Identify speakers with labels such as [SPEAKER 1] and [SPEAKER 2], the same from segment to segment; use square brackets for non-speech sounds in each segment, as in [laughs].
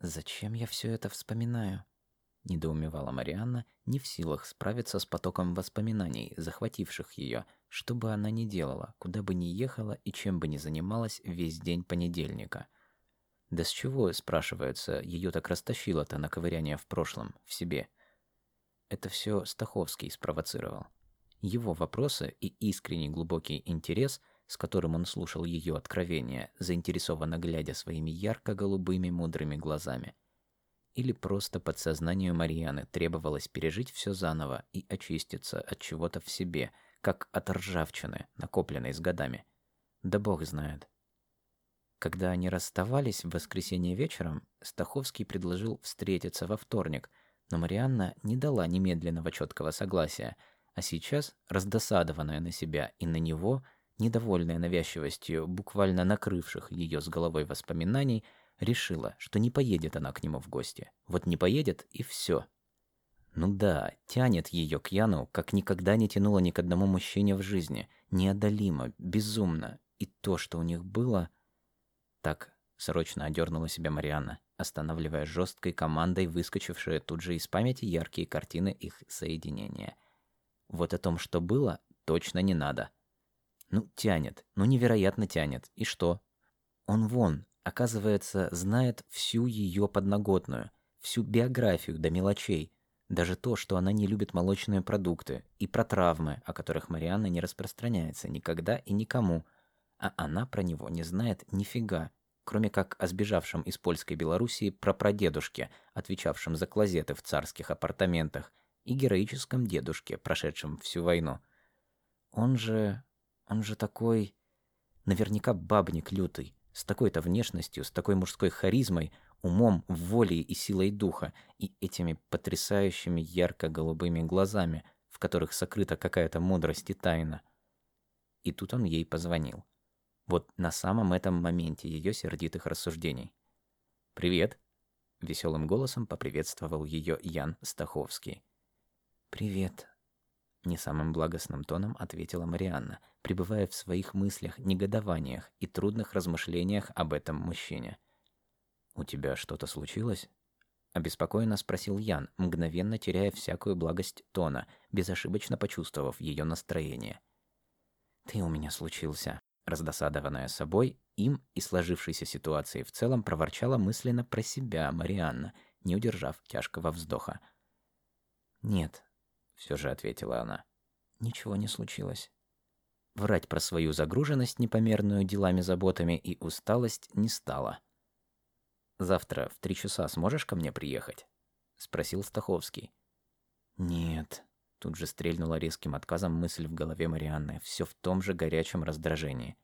[SPEAKER 1] «Зачем я все это вспоминаю?» – недоумевала Марианна, не в силах справиться с потоком воспоминаний, захвативших ее, что бы она ни делала, куда бы ни ехала и чем бы ни занималась весь день понедельника. Да с чего, спрашивается, ее так растащило-то на ковыряние в прошлом, в себе? Это все Стаховский спровоцировал. Его вопросы и искренний глубокий интерес – с которым он слушал ее откровения, заинтересованно глядя своими ярко-голубыми мудрыми глазами. Или просто подсознанию Марьяны требовалось пережить все заново и очиститься от чего-то в себе, как от ржавчины, накопленной с годами. Да бог знает. Когда они расставались в воскресенье вечером, Стаховский предложил встретиться во вторник, но Марианна не дала немедленного четкого согласия, а сейчас, раздосадованная на себя и на него, – недовольная навязчивостью буквально накрывших ее с головой воспоминаний, решила, что не поедет она к нему в гости. Вот не поедет и все. Ну да, тянет ее к Яну, как никогда не тянуло ни к одному мужчине в жизни. Неодолимо, безумно. И то, что у них было... Так, срочно одернула себя Марианна, останавливая жесткой командой выскочившие тут же из памяти яркие картины их соединения. Вот о том, что было, точно не надо. Ну, тянет, ну невероятно тянет. И что? Он вон, оказывается, знает всю ее подноготную, всю биографию до мелочей, даже то, что она не любит молочные продукты, и про травмы, о которых Марианна не распространяется никогда и никому, а она про него не знает нифига, кроме как о сбежавшем из польской Белоруссии прапрадедушке, отвечавшем за клозеты в царских апартаментах, и героическом дедушке, прошедшем всю войну. Он же он же такой... Наверняка бабник лютый, с такой-то внешностью, с такой мужской харизмой, умом, волей и силой духа, и этими потрясающими ярко-голубыми глазами, в которых сокрыта какая-то мудрость и тайна. И тут он ей позвонил. Вот на самом этом моменте ее сердитых рассуждений. «Привет!» — веселым голосом поприветствовал ее Ян Стаховский. «Привет!» Не самым благостным тоном ответила Марианна, пребывая в своих мыслях, негодованиях и трудных размышлениях об этом мужчине. «У тебя что-то случилось?» Обеспокоенно спросил Ян, мгновенно теряя всякую благость тона, безошибочно почувствовав ее настроение. «Ты у меня случился», раздосадованная собой, им и сложившейся ситуацией в целом проворчала мысленно про себя Марианна, не удержав тяжкого вздоха. «Нет, все же ответила она. Ничего не случилось. Врать про свою загруженность непомерную делами, заботами и усталость не стало. «Завтра в три часа сможешь ко мне приехать?» — спросил Стаховский. «Нет», — тут же стрельнула резким отказом мысль в голове Марианны, все в том же горячем раздражении.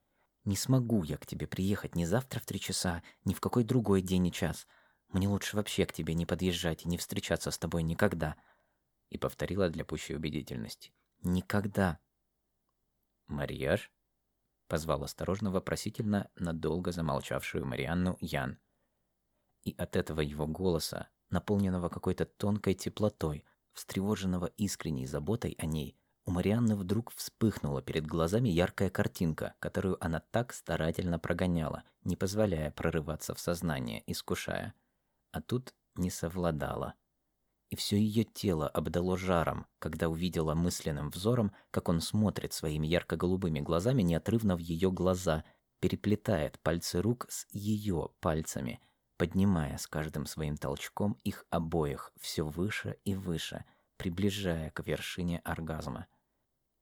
[SPEAKER 1] «Не смогу я к тебе приехать ни завтра в три часа, ни в какой другой день и час. Мне лучше вообще к тебе не подъезжать и не встречаться с тобой никогда и повторила для пущей убедительности. «Никогда!» «Марьяж?» — позвал осторожно вопросительно надолго замолчавшую Марианну Ян. И от этого его голоса, наполненного какой-то тонкой теплотой, встревоженного искренней заботой о ней, у Марианны вдруг вспыхнула перед глазами яркая картинка, которую она так старательно прогоняла, не позволяя прорываться в сознание, искушая. А тут не совладала и все ее тело обдало жаром, когда увидела мысленным взором, как он смотрит своими ярко-голубыми глазами неотрывно в ее глаза, переплетает пальцы рук с ее пальцами, поднимая с каждым своим толчком их обоих все выше и выше, приближая к вершине оргазма.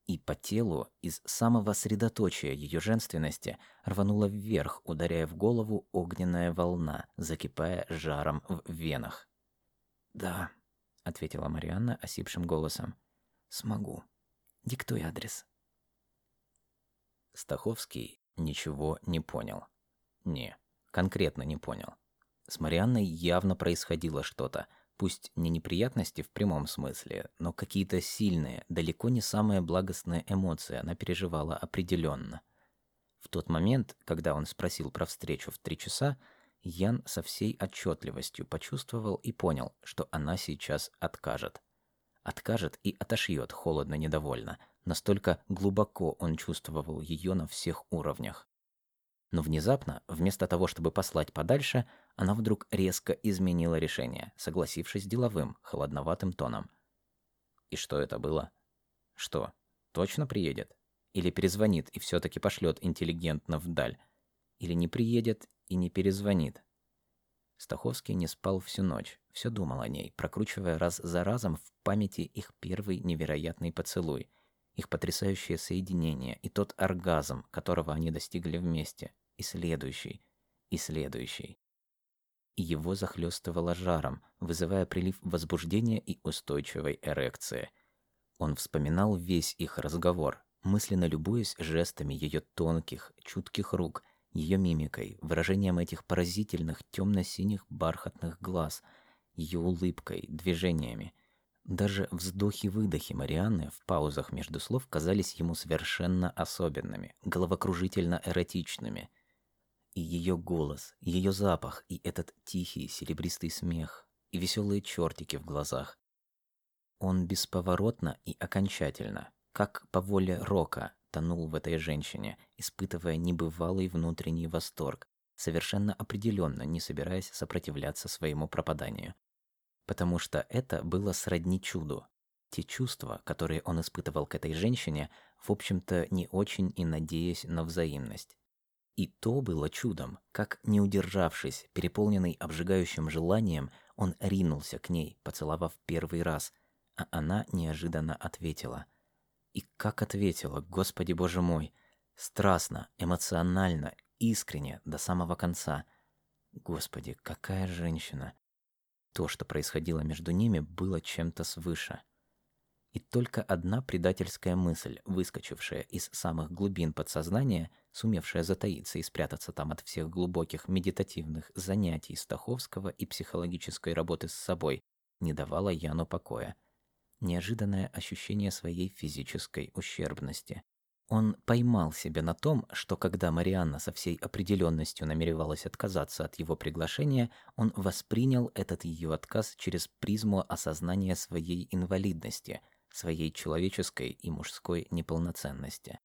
[SPEAKER 1] И по телу из самого средоточия ее женственности рванула вверх, ударяя в голову огненная волна, закипая жаром в венах. «Да», — ответила Марианна осипшим голосом. «Смогу. Диктуй адрес». Стаховский ничего не понял. Не, конкретно не понял. С Марианной явно происходило что-то, пусть не неприятности в прямом смысле, но какие-то сильные, далеко не самые благостные эмоции она переживала определенно. В тот момент, когда он спросил про встречу в три часа, Ян со всей отчетливостью почувствовал и понял, что она сейчас откажет. Откажет и отошьет холодно-недовольно. Настолько глубоко он чувствовал ее на всех уровнях. Но внезапно, вместо того, чтобы послать подальше, она вдруг резко изменила решение, согласившись деловым, холодноватым тоном. И что это было? Что, точно приедет? Или перезвонит и все-таки пошлет интеллигентно вдаль? Или не приедет и не перезвонит? Стаховский не спал всю ночь, все думал о ней, прокручивая раз за разом в памяти их первый невероятный поцелуй, их потрясающее соединение и тот оргазм, которого они достигли вместе, и следующий, и следующий. И его захлестывало жаром, вызывая прилив возбуждения и устойчивой эрекции. Он вспоминал весь их разговор, мысленно любуясь жестами ее тонких, чутких рук, ее мимикой, выражением этих поразительных темно-синих бархатных глаз, ее улыбкой, движениями. Даже вздохи-выдохи Марианны в паузах между слов казались ему совершенно особенными, головокружительно эротичными – и ее голос, ее запах, и этот тихий серебристый смех, и веселые чертики в глазах. Он бесповоротно и окончательно, как по воле Рока, тонул в этой женщине, испытывая небывалый внутренний восторг, совершенно определенно не собираясь сопротивляться своему пропаданию. Потому что это было сродни чуду. Те чувства, которые он испытывал к этой женщине, в общем-то, не очень и надеясь на взаимность. И то было чудом, как, не удержавшись, переполненный обжигающим желанием, он ринулся к ней, поцеловав первый раз, а она неожиданно ответила. И как ответила, Господи Боже мой, страстно, эмоционально, искренне, до самого конца. Господи, какая женщина! То, что происходило между ними, было чем-то свыше. И только одна предательская мысль, выскочившая из самых глубин подсознания, сумевшая затаиться и спрятаться там от всех глубоких медитативных занятий Стаховского и психологической работы с собой, не давала Яну покоя. Неожиданное ощущение своей физической ущербности. Он поймал себя на том, что когда Марианна со всей определенностью намеревалась отказаться от его приглашения, он воспринял этот ее отказ через призму осознания своей инвалидности – своей человеческой и мужской неполноценности.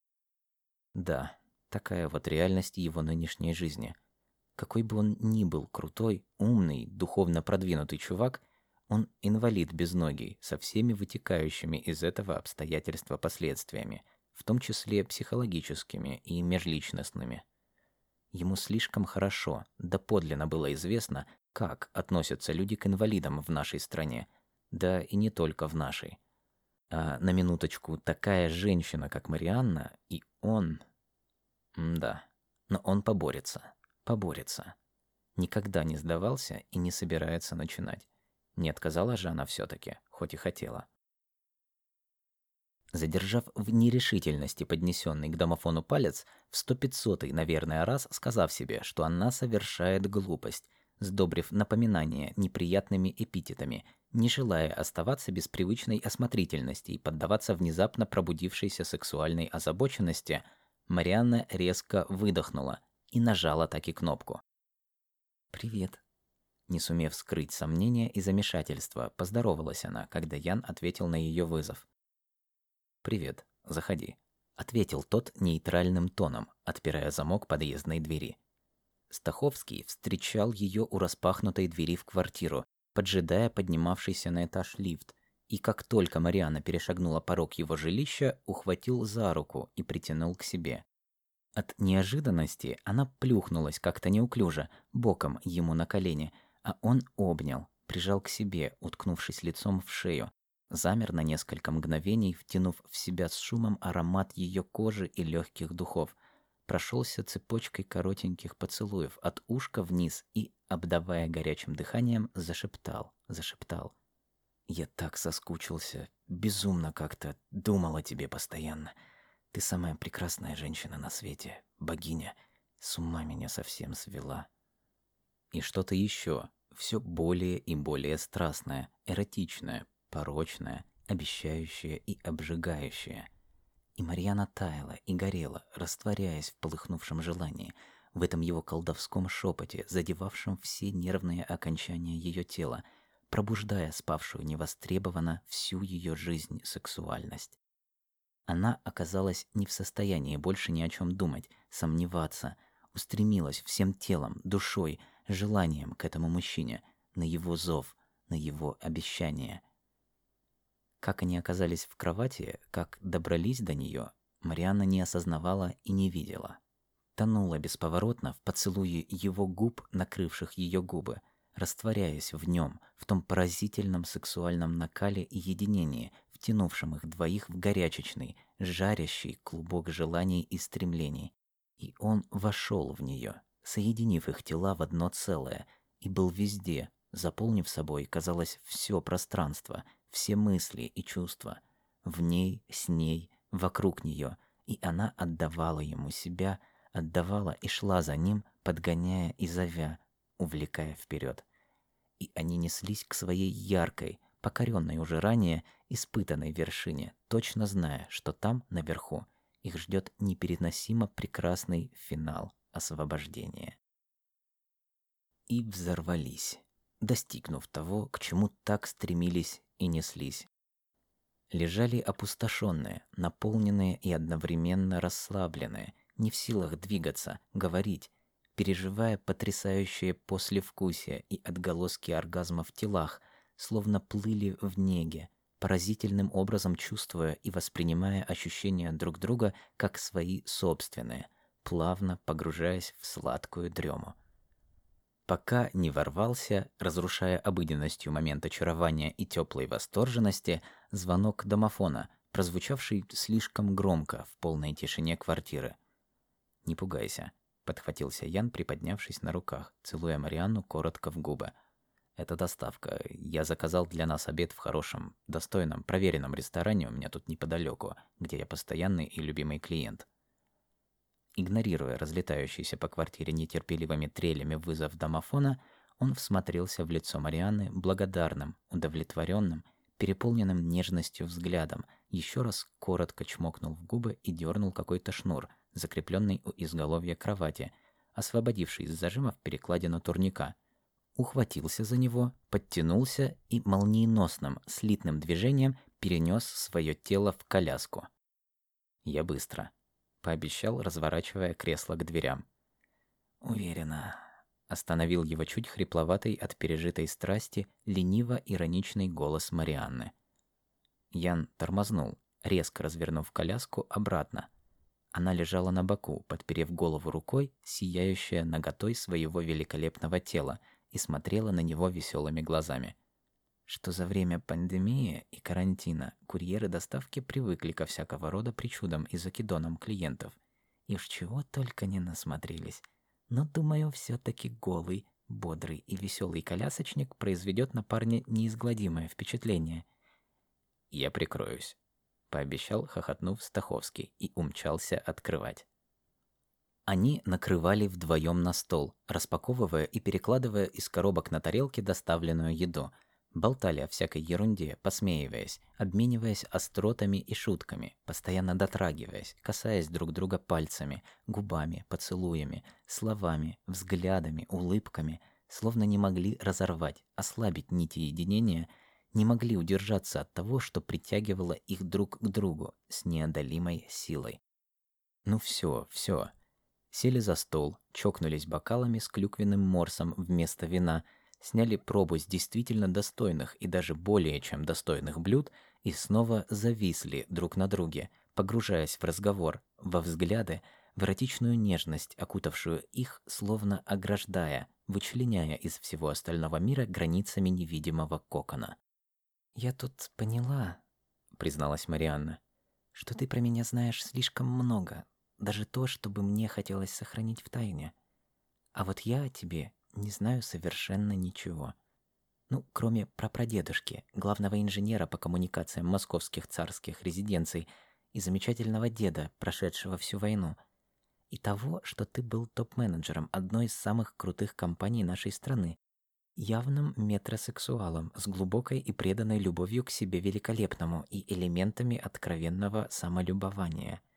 [SPEAKER 1] Да, такая вот реальность его нынешней жизни. Какой бы он ни был крутой, умный, духовно продвинутый чувак, он инвалид без ноги, со всеми вытекающими из этого обстоятельства последствиями, в том числе психологическими и межличностными. Ему слишком хорошо, да подлинно было известно, как относятся люди к инвалидам в нашей стране, да и не только в нашей. А на минуточку, такая женщина, как Марианна, и он... М да, но он поборется, поборется. Никогда не сдавался и не собирается начинать. Не отказала же она все-таки, хоть и хотела. Задержав в нерешительности поднесенный к домофону палец, в сто пятьсотый, наверное, раз сказав себе, что она совершает глупость, сдобрив напоминание неприятными эпитетами не желая оставаться без привычной осмотрительности и поддаваться внезапно пробудившейся сексуальной озабоченности, Марианна резко выдохнула и нажала таки кнопку. «Привет». Не сумев скрыть сомнения и замешательства, поздоровалась она, когда Ян ответил на ее вызов. «Привет, заходи», — ответил тот нейтральным тоном, отпирая замок подъездной двери. Стаховский встречал ее у распахнутой двери в квартиру поджидая поднимавшийся на этаж лифт, и как только Мариана перешагнула порог его жилища, ухватил за руку и притянул к себе. От неожиданности она плюхнулась как-то неуклюже, боком ему на колени, а он обнял, прижал к себе, уткнувшись лицом в шею, замер на несколько мгновений, втянув в себя с шумом аромат ее кожи и легких духов – прошелся цепочкой коротеньких поцелуев от ушка вниз и, обдавая горячим дыханием, зашептал, зашептал. «Я так соскучился, безумно как-то думал о тебе постоянно. Ты самая прекрасная женщина на свете, богиня. С ума меня совсем свела». И что-то еще, все более и более страстное, эротичное, порочное, обещающее и обжигающее – и Марьяна таяла и горела, растворяясь в полыхнувшем желании, в этом его колдовском шепоте, задевавшем все нервные окончания ее тела, пробуждая спавшую невостребованно всю ее жизнь сексуальность. Она оказалась не в состоянии больше ни о чем думать, сомневаться, устремилась всем телом, душой, желанием к этому мужчине, на его зов, на его обещание. Как они оказались в кровати, как добрались до нее, Марианна не осознавала и не видела. Тонула бесповоротно в поцелуе его губ, накрывших ее губы, растворяясь в нем, в том поразительном сексуальном накале и единении, втянувшем их двоих в горячечный, жарящий клубок желаний и стремлений. И он вошел в нее, соединив их тела в одно целое, и был везде, заполнив собой, казалось, все пространство, все мысли и чувства. В ней, с ней, вокруг нее, и она отдавала ему себя, отдавала и шла за ним, подгоняя и зовя, увлекая вперед. И они неслись к своей яркой, покоренной уже ранее, испытанной вершине, точно зная, что там, наверху, их ждет непереносимо прекрасный финал освобождения. И взорвались, достигнув того, к чему так стремились и неслись. Лежали опустошенные, наполненные и одновременно расслабленные, не в силах двигаться, говорить, переживая потрясающее послевкусие и отголоски оргазма в телах, словно плыли в неге, поразительным образом чувствуя и воспринимая ощущения друг друга как свои собственные, плавно погружаясь в сладкую дрему. Пока не ворвался, разрушая обыденностью момент очарования и теплой восторженности, звонок домофона, прозвучавший слишком громко в полной тишине квартиры. «Не пугайся», — подхватился Ян, приподнявшись на руках, целуя Марианну коротко в губы — это доставка. Я заказал для нас обед в хорошем, достойном, проверенном ресторане у меня тут неподалеку, где я постоянный и любимый клиент. Игнорируя разлетающийся по квартире нетерпеливыми трелями вызов домофона, он всмотрелся в лицо Марианны благодарным, удовлетворенным, переполненным нежностью взглядом, еще раз коротко чмокнул в губы и дернул какой-то шнур, закрепленный у изголовья кровати, освободивший из зажимов перекладину турника — ухватился за него, подтянулся и молниеносным, слитным движением перенес свое тело в коляску. «Я быстро», — пообещал, разворачивая кресло к дверям. «Уверенно», — остановил его чуть хрипловатый от пережитой страсти лениво-ироничный голос Марианны. Ян тормознул, резко развернув коляску обратно. Она лежала на боку, подперев голову рукой, сияющая наготой своего великолепного тела — и смотрела на него веселыми глазами. Что за время пандемии и карантина курьеры доставки привыкли ко всякого рода причудам и закидонам клиентов. И уж чего только не насмотрелись. Но, думаю, все таки голый, бодрый и веселый колясочник произведет на парня неизгладимое впечатление. «Я прикроюсь», — пообещал, хохотнув Стаховский, и умчался открывать. Они накрывали вдвоем на стол, распаковывая и перекладывая из коробок на тарелки доставленную еду. Болтали о всякой ерунде, посмеиваясь, обмениваясь остротами и шутками, постоянно дотрагиваясь, касаясь друг друга пальцами, губами, поцелуями, словами, взглядами, улыбками, словно не могли разорвать, ослабить нити единения, не могли удержаться от того, что притягивало их друг к другу с неодолимой силой. Ну все, все, Сели за стол, чокнулись бокалами с клюквенным морсом вместо вина, сняли пробу с действительно достойных и даже более чем достойных блюд и снова зависли друг на друге, погружаясь в разговор, во взгляды, в эротичную нежность, окутавшую их, словно ограждая, вычленяя из всего остального мира границами невидимого кокона. «Я тут поняла», — призналась Марианна, — «что ты про меня знаешь слишком много, даже то, чтобы мне хотелось сохранить в тайне. А вот я о тебе не знаю совершенно ничего. Ну, кроме прапрадедушки, главного инженера по коммуникациям московских царских резиденций и замечательного деда, прошедшего всю войну. И того, что ты был топ-менеджером одной из самых крутых компаний нашей страны, явным метросексуалом с глубокой и преданной любовью к себе великолепному и элементами откровенного самолюбования –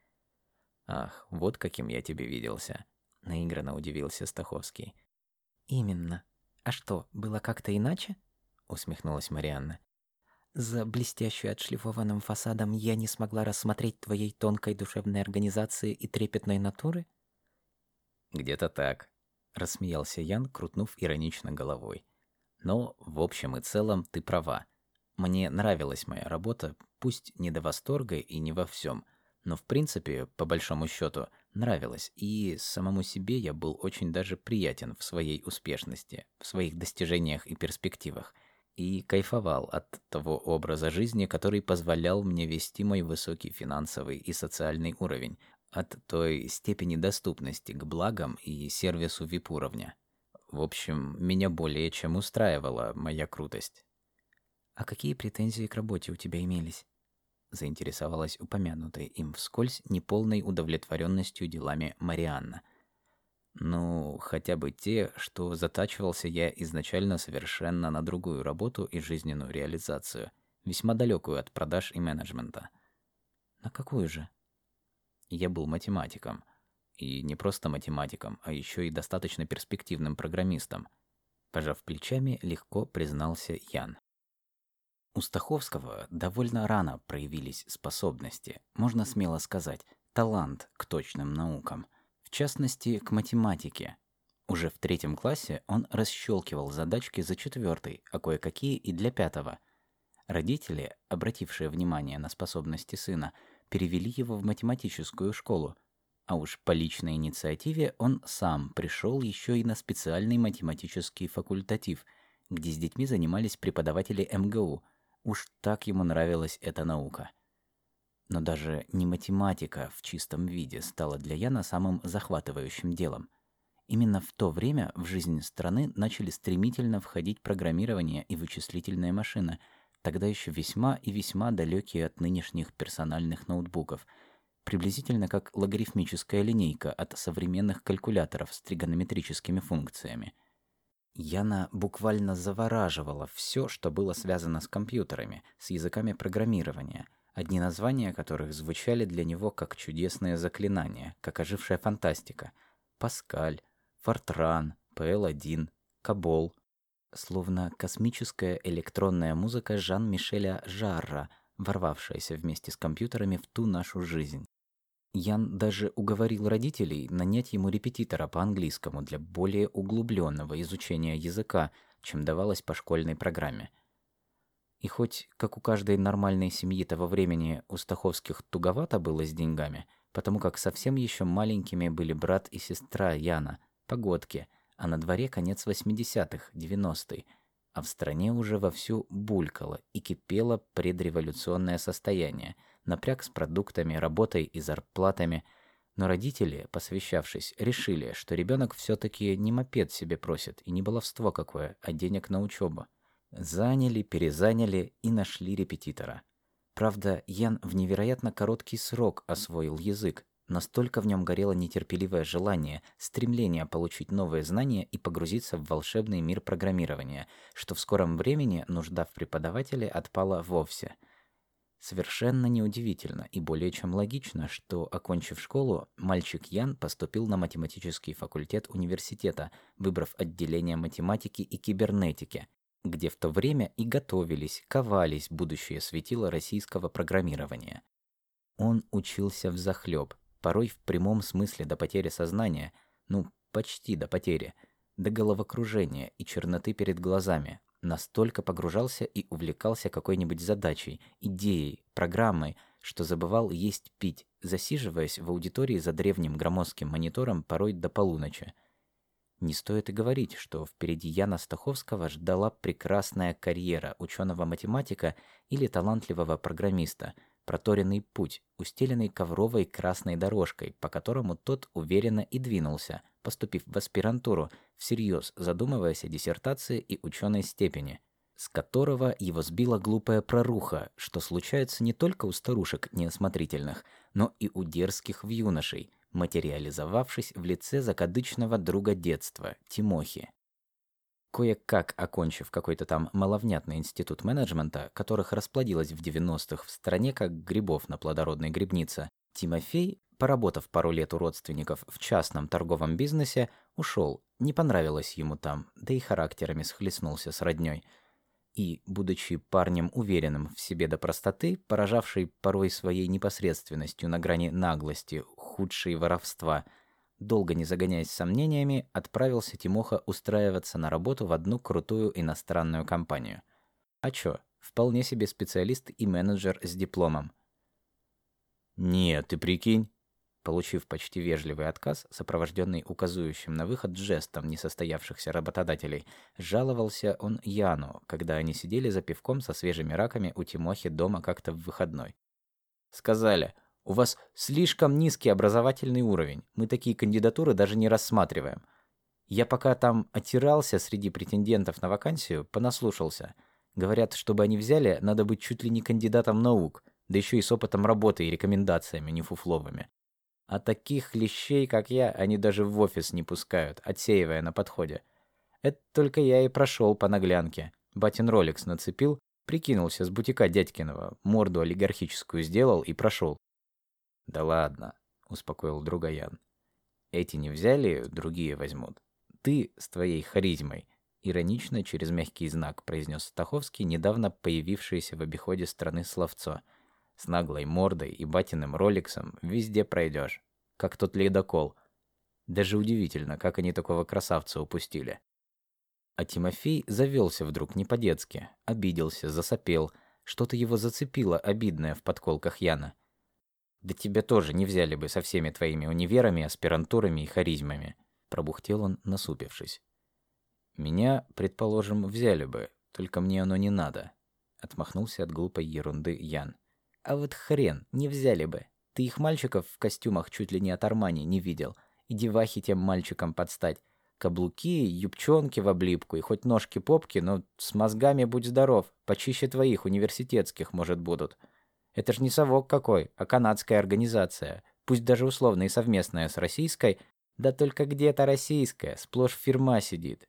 [SPEAKER 1] «Ах, вот каким я тебе виделся», — наигранно удивился Стаховский. «Именно. А что, было как-то иначе?» — усмехнулась Марианна. «За блестящую отшлифованным фасадом я не смогла рассмотреть твоей тонкой душевной организации и трепетной натуры?» Где-то так, рассмеялся Ян, крутнув иронично головой. Но в общем и целом ты права. Мне нравилась моя работа, пусть не до восторга и не во всем, но в принципе, по большому счету, нравилось, и самому себе я был очень даже приятен в своей успешности, в своих достижениях и перспективах, и кайфовал от того образа жизни, который позволял мне вести мой высокий финансовый и социальный уровень, от той степени доступности к благам и сервису VIP-уровня. В общем, меня более чем устраивала моя крутость.
[SPEAKER 2] «А какие претензии к работе у тебя имелись?» Заинтересовалась упомянутой им вскользь неполной удовлетворенностью делами Марианна.
[SPEAKER 1] Ну, хотя бы те, что затачивался я изначально совершенно на другую работу и жизненную реализацию, весьма далекую от продаж и менеджмента.
[SPEAKER 2] На какую же?
[SPEAKER 1] Я был математиком. И не просто математиком, а еще и достаточно перспективным программистом. Пожав плечами, легко признался Ян. У Стаховского довольно рано проявились способности, можно смело сказать, талант к точным наукам, в частности, к математике. Уже в третьем классе он расщелкивал задачки за четвертый, а кое-какие и для пятого. Родители, обратившие внимание на способности сына, перевели его в математическую школу, а уж по личной инициативе он сам пришел еще и на специальный математический факультатив, где с детьми занимались преподаватели МГУ. Уж так ему нравилась эта наука. Но даже не математика в чистом виде стала для Яна самым захватывающим делом. Именно в то время в жизнь страны начали стремительно входить программирование и вычислительная машина – тогда еще весьма и весьма далекие от нынешних персональных ноутбуков, приблизительно как логарифмическая линейка от современных калькуляторов с тригонометрическими функциями. Яна буквально завораживала все, что было связано с компьютерами, с языками программирования, одни названия которых звучали для него как чудесные заклинания, как ожившая фантастика. Паскаль, Фортран, ПЛ-1, Кабол, словно космическая электронная музыка Жан-Мишеля Жарра, ворвавшаяся вместе с компьютерами в ту нашу жизнь. Ян даже уговорил родителей нанять ему репетитора по английскому для более углубленного изучения языка, чем давалось по школьной программе. И хоть, как у каждой нормальной семьи того времени, у Стаховских туговато было с деньгами, потому как совсем еще маленькими были брат и сестра Яна, погодки – а на дворе конец 80-х, 90-й, а в стране уже вовсю булькало и кипело предреволюционное состояние, напряг с продуктами, работой и зарплатами, но родители, посвящавшись, решили, что ребенок все-таки не мопед себе просит и не баловство какое, а денег на учебу. Заняли, перезаняли и нашли репетитора. Правда, Ян в невероятно короткий срок освоил язык, Настолько в нем горело нетерпеливое желание, стремление получить новые знания и погрузиться в волшебный мир программирования, что в скором времени нужда в преподавателе отпала вовсе. Совершенно неудивительно и более чем логично, что, окончив школу, мальчик Ян поступил на математический факультет университета, выбрав отделение математики и кибернетики, где в то время и готовились, ковались будущее светило российского программирования. Он учился в захлеб, порой в прямом смысле до потери сознания, ну, почти до потери, до головокружения и черноты перед глазами, настолько погружался и увлекался какой-нибудь задачей, идеей, программой, что забывал есть пить, засиживаясь в аудитории за древним громоздким монитором порой до полуночи. Не стоит и говорить, что впереди Яна Стаховского ждала прекрасная карьера ученого-математика или талантливого программиста – проторенный путь, устеленный ковровой красной дорожкой, по которому тот уверенно и двинулся, поступив в аспирантуру, всерьез задумываясь о диссертации и ученой степени, с которого его сбила глупая проруха, что случается не только у старушек неосмотрительных, но и у дерзких в юношей, материализовавшись в лице закадычного друга детства, Тимохи. Кое-как окончив какой-то там маловнятный институт менеджмента, которых расплодилось в 90-х в стране как грибов на плодородной грибнице, Тимофей, поработав пару лет у родственников в частном торговом бизнесе, ушел. Не понравилось ему там, да и характерами схлестнулся с роднёй. И, будучи парнем уверенным в себе до простоты, поражавший порой своей непосредственностью на грани наглости, худшей воровства – долго не загоняясь сомнениями, отправился Тимоха устраиваться на работу в одну крутую иностранную компанию. А чё, вполне себе специалист и менеджер с дипломом.
[SPEAKER 2] «Нет, ты прикинь».
[SPEAKER 1] Получив почти вежливый отказ, сопровожденный указующим на выход жестом несостоявшихся работодателей, жаловался он Яну, когда они сидели за пивком со свежими раками у Тимохи дома как-то в выходной. Сказали, у вас слишком низкий образовательный уровень. Мы такие кандидатуры даже не рассматриваем. Я пока там оттирался среди претендентов на вакансию, понаслушался. Говорят, чтобы они взяли, надо быть чуть ли не кандидатом наук да еще и с опытом работы и рекомендациями нефуфловыми. А таких лещей, как я, они даже в офис не пускают, отсеивая на подходе. Это только я и прошел по наглянке. Батин роликс нацепил, прикинулся с бутика дядькиного, морду олигархическую сделал и прошел. «Да ладно», — успокоил друга Ян. «Эти не взяли, другие возьмут. Ты с твоей харизмой», — иронично через мягкий знак произнес Стаховский, недавно появившееся в обиходе страны словцо — с наглой мордой и батиным роликсом везде пройдешь, как тот ледокол. Даже удивительно, как они такого красавца упустили. А Тимофей завелся вдруг не по-детски, обиделся, засопел, что-то его зацепило обидное в подколках Яна. «Да тебя тоже не взяли бы со всеми твоими универами, аспирантурами и харизмами», пробухтел он, насупившись. «Меня, предположим, взяли бы, только мне оно не надо», отмахнулся от глупой ерунды Ян. А вот хрен, не взяли бы. Ты их мальчиков в костюмах чуть ли не от Армани не видел. И девахи тем мальчикам подстать. Каблуки, юбчонки в облипку и хоть ножки-попки, но с мозгами будь здоров, почище твоих университетских, может, будут. Это ж не совок какой, а канадская организация, пусть даже условно и совместная с российской, да только где-то российская, сплошь фирма сидит.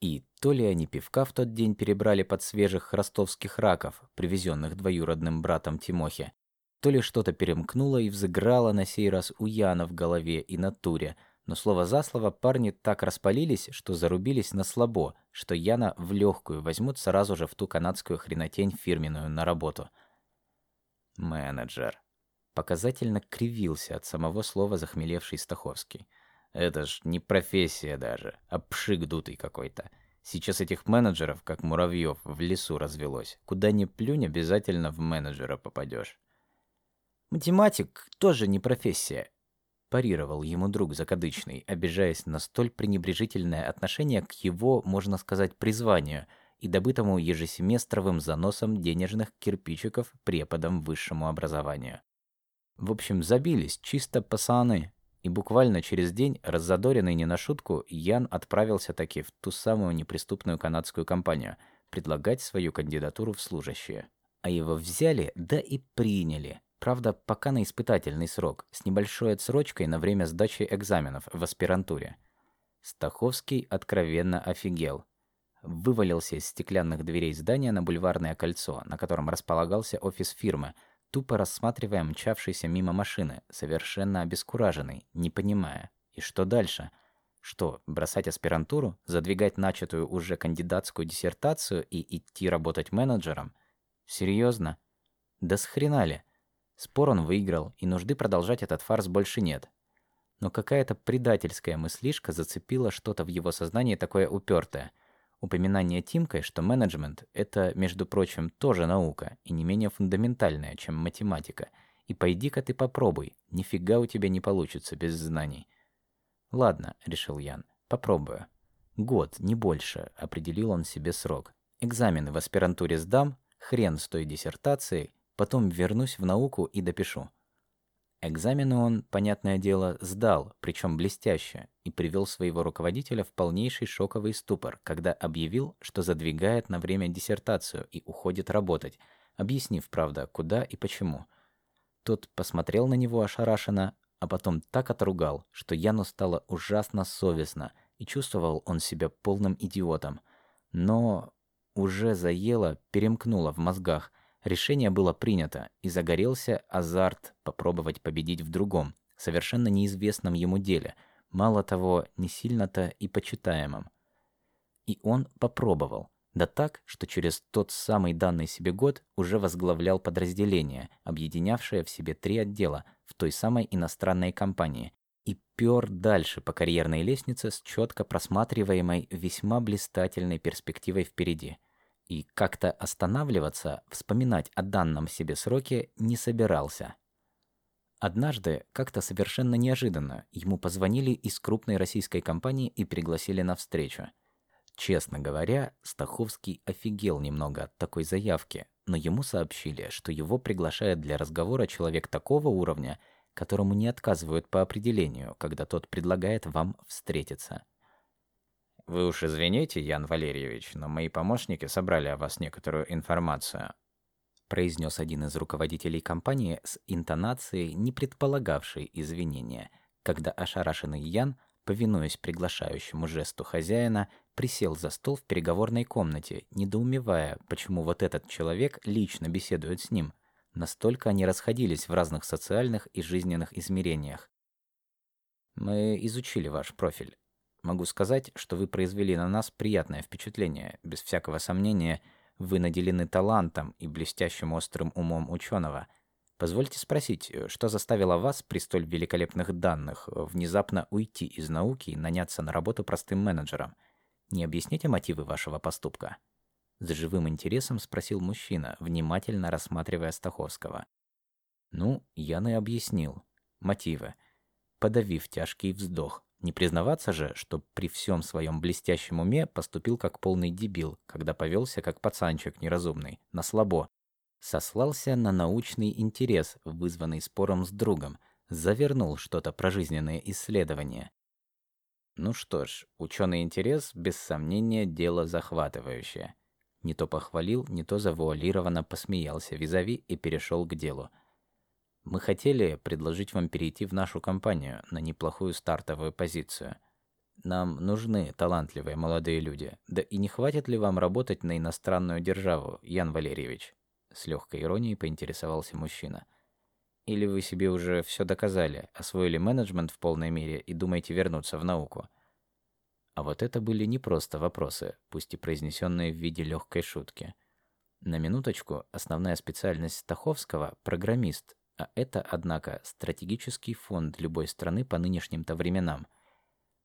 [SPEAKER 1] И то ли они пивка в тот день перебрали под свежих ростовских раков, привезенных двоюродным братом Тимохи, то ли что-то перемкнуло и взыграло на сей раз у Яна в голове и натуре, но слово за слово парни так распалились, что зарубились на слабо, что Яна в легкую возьмут сразу же в ту канадскую хренотень фирменную на работу. Менеджер. Показательно кривился от самого слова захмелевший Стаховский. Это ж не профессия даже, а пшик дутый какой-то. Сейчас этих менеджеров, как муравьев, в лесу развелось. Куда ни плюнь, обязательно в менеджера попадешь. Математик тоже не профессия, парировал ему друг закадычный, обижаясь на столь пренебрежительное отношение к его, можно сказать, призванию и добытому ежесеместровым заносом денежных кирпичиков преподом высшему образованию. В общем, забились чисто пацаны, и буквально через день, раззадоренный не на шутку, Ян отправился таки в ту самую неприступную канадскую компанию предлагать свою кандидатуру в служащие. А его взяли, да и приняли. Правда, пока на испытательный срок, с небольшой отсрочкой на время сдачи экзаменов в аспирантуре. Стаховский откровенно офигел. Вывалился из стеклянных дверей здания на бульварное кольцо, на котором располагался офис фирмы, тупо рассматривая мчавшиеся мимо машины, совершенно обескураженный, не понимая, и что дальше? Что, бросать аспирантуру, задвигать начатую уже кандидатскую диссертацию и идти работать менеджером? Серьезно? Да с хрена ли? Спор он выиграл, и нужды продолжать этот фарс больше нет. Но какая-то предательская мыслишка зацепила что-то в его сознании такое упертое – Упоминание Тимкой, что менеджмент – это, между прочим, тоже наука, и не менее фундаментальная, чем математика. И пойди-ка ты попробуй, нифига у тебя не получится без знаний. Ладно, решил Ян, попробую. Год, не больше, определил он себе срок. Экзамены в аспирантуре сдам, хрен с той диссертацией, потом вернусь в науку и допишу. Экзамены он, понятное дело, сдал, причем блестяще, и привел своего руководителя в полнейший шоковый ступор, когда объявил, что задвигает на время диссертацию и уходит работать, объяснив, правда, куда и почему. Тот посмотрел на него ошарашенно, а потом так отругал, что Яну стало ужасно совестно, и чувствовал он себя полным идиотом. Но уже заело, перемкнуло в мозгах, Решение было принято, и загорелся азарт попробовать победить в другом, совершенно неизвестном ему деле, мало того, не сильно-то и почитаемом. И он попробовал. Да так, что через тот самый данный себе год уже возглавлял подразделение, объединявшее в себе три отдела в той самой иностранной компании,
[SPEAKER 2] и пёр дальше по карьерной лестнице с четко просматриваемой весьма блистательной перспективой впереди. И как-то останавливаться, вспоминать о данном себе сроке не собирался. Однажды, как-то совершенно неожиданно, ему позвонили из крупной российской компании и пригласили на встречу. Честно говоря, Стаховский офигел немного от такой заявки, но ему сообщили, что его приглашает для разговора человек такого уровня, которому не отказывают по определению, когда тот предлагает вам встретиться.
[SPEAKER 1] Вы уж извините, Ян Валерьевич, но мои помощники собрали о вас некоторую информацию
[SPEAKER 2] произнес один из руководителей компании с интонацией, не предполагавшей извинения, когда ошарашенный Ян, повинуясь приглашающему жесту хозяина, присел за стол в переговорной комнате, недоумевая, почему вот этот человек лично беседует с ним. Настолько они расходились в разных социальных и жизненных измерениях. Мы изучили ваш профиль. Могу сказать, что вы произвели на нас приятное впечатление, без всякого сомнения – вы наделены талантом и блестящим острым умом ученого. Позвольте спросить, что заставило вас при столь великолепных данных внезапно уйти из науки и наняться на работу простым менеджером? Не объясните мотивы вашего поступка?» С живым интересом спросил мужчина, внимательно рассматривая Стаховского. Ну, я и объяснил. Мотивы. Подавив тяжкий вздох, не признаваться же, что при всем своем блестящем уме поступил как полный дебил, когда повелся как пацанчик неразумный, на слабо. Сослался на научный интерес, вызванный спором с другом, завернул что-то про жизненные исследования. Ну что ж, ученый интерес, без сомнения, дело захватывающее. Не то похвалил, не то завуалированно посмеялся визави и перешел к делу – мы хотели предложить вам перейти в нашу компанию на неплохую стартовую позицию. Нам нужны талантливые молодые люди. Да и не хватит ли вам работать на иностранную державу, Ян Валерьевич? С легкой иронией поинтересовался мужчина. Или вы себе уже все доказали, освоили менеджмент в полной мере и думаете вернуться в науку? А вот это были не просто вопросы, пусть и произнесенные в виде легкой шутки. На минуточку, основная специальность Стаховского – программист, а это, однако, стратегический фонд любой страны по нынешним-то временам.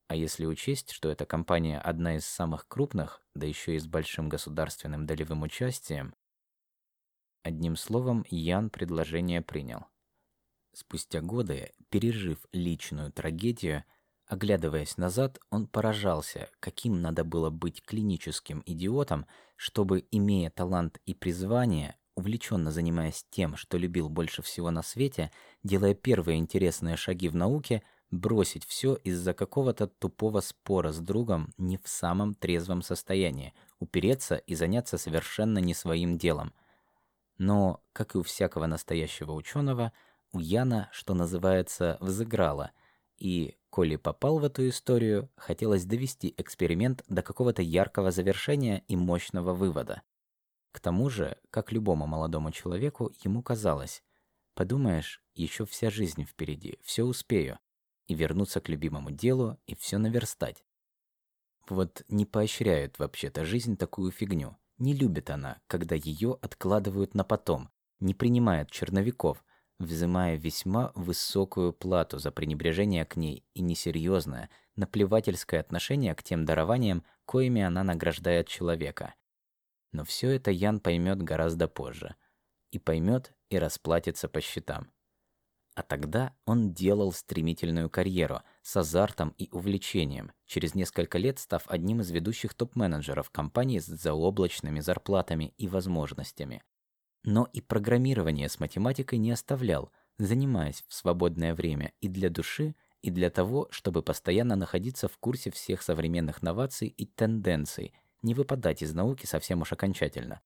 [SPEAKER 2] А если учесть, что эта компания одна из самых крупных, да еще и с большим государственным долевым участием, одним словом, Ян предложение принял. Спустя годы, пережив личную трагедию, оглядываясь назад, он поражался, каким надо было быть клиническим идиотом, чтобы, имея талант и призвание, увлеченно занимаясь тем, что любил больше всего на свете, делая первые интересные шаги в науке, бросить все из-за какого-то тупого спора с другом не в самом трезвом состоянии, упереться и заняться совершенно не своим делом. Но, как и у всякого настоящего ученого, у Яна, что называется, взыграло, и, коли попал в эту историю, хотелось довести эксперимент до какого-то яркого завершения и мощного вывода. К тому же, как любому молодому человеку, ему казалось, подумаешь, еще вся жизнь впереди, все успею, и вернуться к любимому делу, и все наверстать. Вот не поощряет вообще-то жизнь такую фигню. Не любит она, когда ее откладывают на потом, не принимает черновиков, взимая весьма высокую плату за пренебрежение к ней и несерьезное, наплевательское отношение к тем дарованиям, коими она награждает человека. Но все это Ян поймет гораздо позже. И поймет, и расплатится по счетам. А тогда он делал стремительную карьеру с азартом и увлечением, через несколько лет став одним из ведущих топ-менеджеров компании с заоблачными зарплатами и возможностями. Но и программирование с математикой не оставлял, занимаясь в свободное время и для души, и для того, чтобы постоянно находиться в курсе всех современных новаций и тенденций – не выпадать из науки совсем уж окончательно.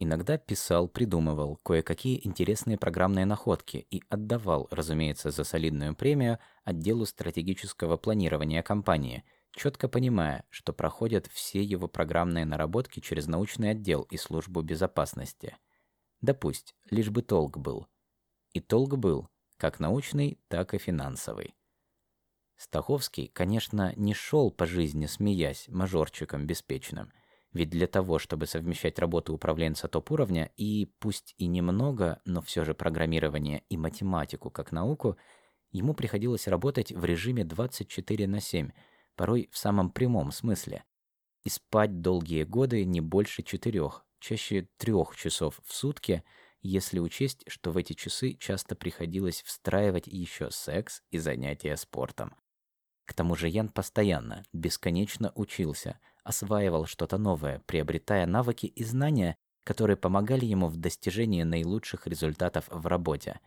[SPEAKER 2] Иногда писал, придумывал кое-какие интересные программные находки и отдавал, разумеется, за солидную премию отделу стратегического планирования компании, четко понимая, что проходят все его программные наработки через научный отдел и службу безопасности. Да лишь бы толк был. И толк был, как научный, так и финансовый. Стаховский, конечно, не шел по жизни, смеясь, мажорчиком беспечным. Ведь для того, чтобы совмещать работу управленца топ-уровня и, пусть и немного, но все же программирование и математику как науку, Ему приходилось работать в режиме 24 на 7, порой в самом прямом смысле. И спать долгие годы не больше четырех, чаще трех часов в сутки, если учесть, что в эти часы часто приходилось встраивать еще секс и занятия спортом. К тому же Ян постоянно, бесконечно учился, осваивал что-то новое, приобретая навыки и знания, которые помогали ему в достижении наилучших результатов в работе.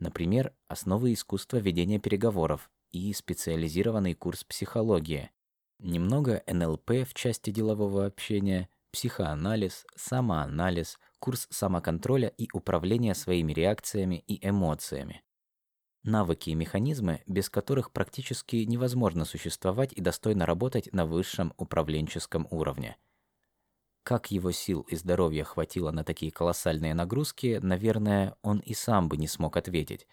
[SPEAKER 2] Например, основы искусства ведения переговоров и специализированный курс психологии, немного НЛП в части делового общения, психоанализ, самоанализ, курс самоконтроля и управления своими реакциями и эмоциями навыки и механизмы, без которых практически невозможно существовать и достойно работать на высшем управленческом уровне. Как его сил и здоровья хватило на такие колоссальные нагрузки, наверное, он и сам бы не смог ответить.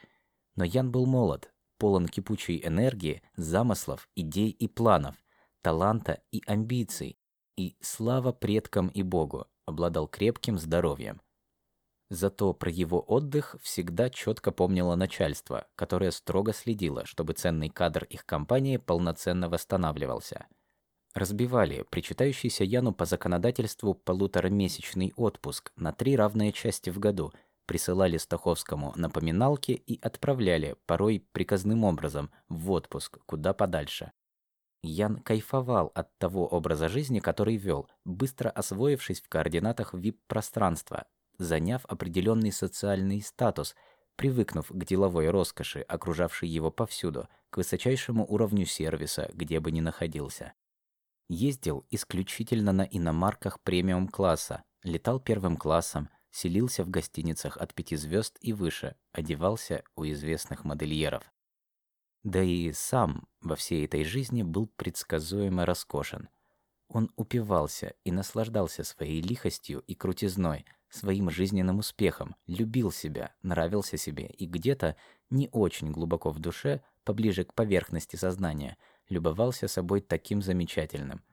[SPEAKER 2] Но Ян был молод, полон кипучей энергии, замыслов, идей и планов, таланта и амбиций, и слава предкам и Богу, обладал крепким здоровьем. Зато про его отдых всегда четко помнило начальство, которое строго следило, чтобы ценный кадр их компании полноценно восстанавливался. Разбивали причитающийся Яну по законодательству полуторамесячный отпуск на три равные части в году, присылали Стаховскому напоминалки и отправляли, порой приказным образом, в отпуск, куда подальше. Ян кайфовал от того образа жизни, который вел, быстро освоившись в координатах VIP-пространства, заняв определенный социальный статус, привыкнув к деловой роскоши, окружавшей его повсюду, к высочайшему уровню сервиса, где бы ни находился. Ездил исключительно на иномарках премиум-класса, летал первым классом, селился в гостиницах от пяти звезд и выше, одевался у известных модельеров. Да и сам во всей этой жизни был предсказуемо роскошен. Он упивался и наслаждался своей лихостью и крутизной, своим жизненным успехом, любил себя, нравился себе и где-то, не очень глубоко в душе, поближе к поверхности сознания, любовался собой таким замечательным,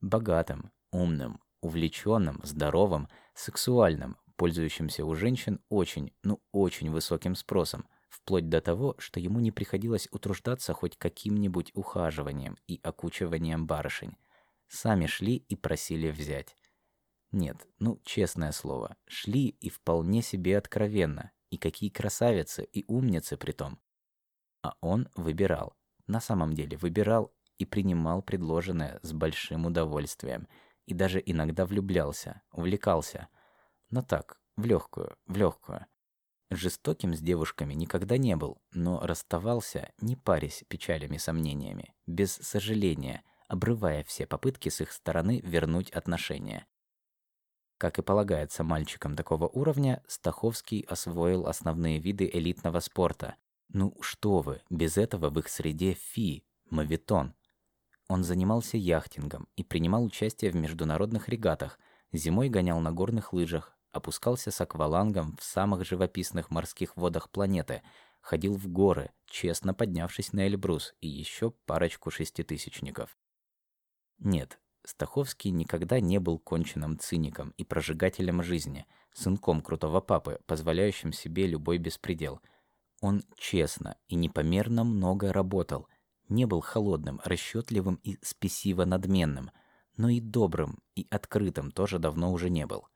[SPEAKER 2] богатым, умным, увлеченным, здоровым, сексуальным, пользующимся у женщин очень, ну очень высоким спросом, вплоть до того, что ему не приходилось утруждаться хоть каким-нибудь ухаживанием и окучиванием барышень. Сами шли и просили взять. Нет, ну, честное слово, шли и вполне себе откровенно. И какие красавицы и умницы при том. А он выбирал. На самом деле выбирал и принимал предложенное с большим удовольствием. И даже иногда влюблялся, увлекался. Но так, в легкую, в легкую. Жестоким с девушками никогда не был, но расставался, не парясь печалями сомнениями, без сожаления, обрывая все попытки с их стороны вернуть отношения. Как и полагается мальчикам такого уровня, Стаховский освоил основные виды элитного спорта. Ну что вы, без этого в их среде фи, мавитон. Он занимался яхтингом и принимал участие в международных регатах, зимой гонял на горных лыжах, опускался с аквалангом в самых живописных морских водах планеты, ходил в горы, честно поднявшись на Эльбрус и еще парочку шеститысячников. Нет, Стаховский никогда не был конченным циником и прожигателем жизни, сынком крутого папы, позволяющим себе любой беспредел. Он честно и непомерно много работал, не был холодным, расчетливым и спесиво-надменным, но и добрым и открытым тоже давно уже не был.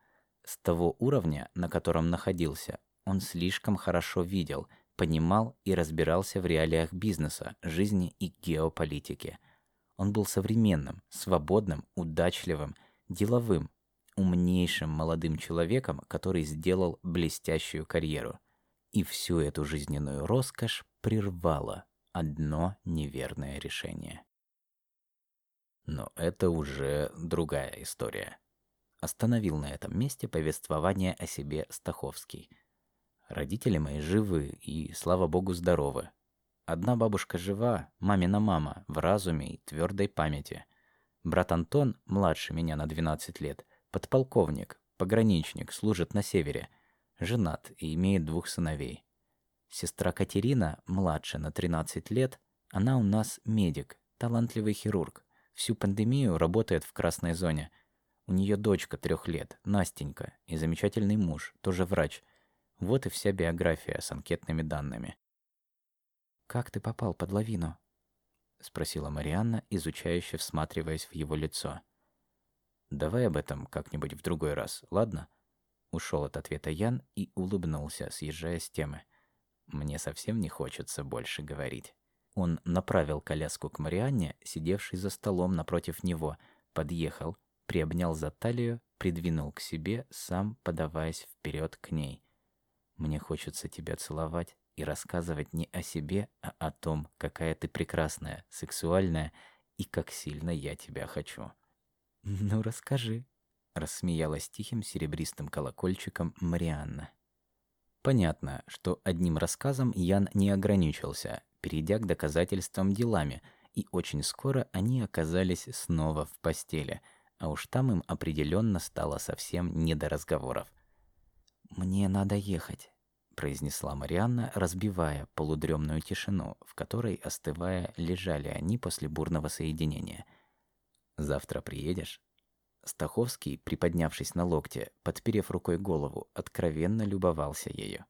[SPEAKER 2] С того уровня, на котором находился, он слишком хорошо видел, понимал и разбирался в реалиях бизнеса, жизни и геополитики – он был современным, свободным, удачливым, деловым, умнейшим молодым человеком, который сделал блестящую карьеру. И всю эту жизненную роскошь прервало одно неверное решение. Но это уже другая история. Остановил на этом месте повествование о себе Стаховский. Родители мои живы и, слава богу, здоровы. Одна бабушка жива, мамина мама, в разуме и твердой памяти. Брат Антон, младше меня на 12 лет, подполковник, пограничник, служит на севере, женат и имеет двух сыновей. Сестра Катерина, младше на 13 лет, она у нас медик, талантливый хирург. Всю пандемию работает в красной зоне. У нее дочка трех лет, Настенька, и замечательный муж, тоже врач. Вот и вся биография с анкетными данными.
[SPEAKER 1] «Как ты попал под лавину?» — спросила Марианна, изучающе всматриваясь в его лицо.
[SPEAKER 2] «Давай об этом как-нибудь в другой раз, ладно?» Ушел от ответа Ян и улыбнулся, съезжая с темы. «Мне совсем не хочется больше говорить». Он направил коляску к Марианне, сидевшей за столом напротив него, подъехал, приобнял за талию, придвинул к себе, сам подаваясь вперед к ней. «Мне хочется тебя целовать и рассказывать не о себе, а о том, какая ты прекрасная, сексуальная и как сильно я тебя хочу». [laughs]
[SPEAKER 1] «Ну, расскажи», — рассмеялась тихим серебристым колокольчиком Марианна.
[SPEAKER 2] Понятно, что одним рассказом Ян не ограничился, перейдя к доказательствам делами, и очень скоро они оказались снова в постели, а уж там им определенно стало совсем не до разговоров.
[SPEAKER 1] «Мне надо ехать», — произнесла Марианна, разбивая полудремную тишину, в которой, остывая, лежали они после бурного соединения.
[SPEAKER 2] «Завтра приедешь?» Стаховский, приподнявшись на локте, подперев рукой голову, откровенно любовался ею.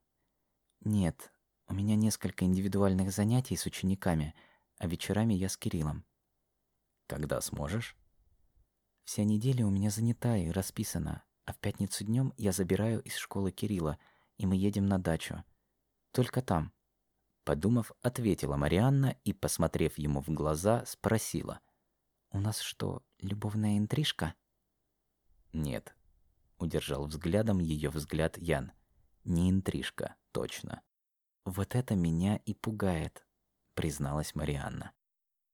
[SPEAKER 1] «Нет, у меня несколько индивидуальных занятий с учениками, а вечерами я с Кириллом.
[SPEAKER 2] Когда сможешь?
[SPEAKER 1] Вся неделя у меня занята и расписана, а в пятницу днем я забираю из школы Кирилла, и мы едем на дачу. Только там.
[SPEAKER 2] Подумав, ответила Марианна и, посмотрев ему в глаза, спросила.
[SPEAKER 1] «У нас что, любовная интрижка?»
[SPEAKER 2] «Нет», — удержал взглядом ее взгляд Ян. «Не интрижка, точно.
[SPEAKER 1] «Вот это меня и пугает», — призналась Марианна.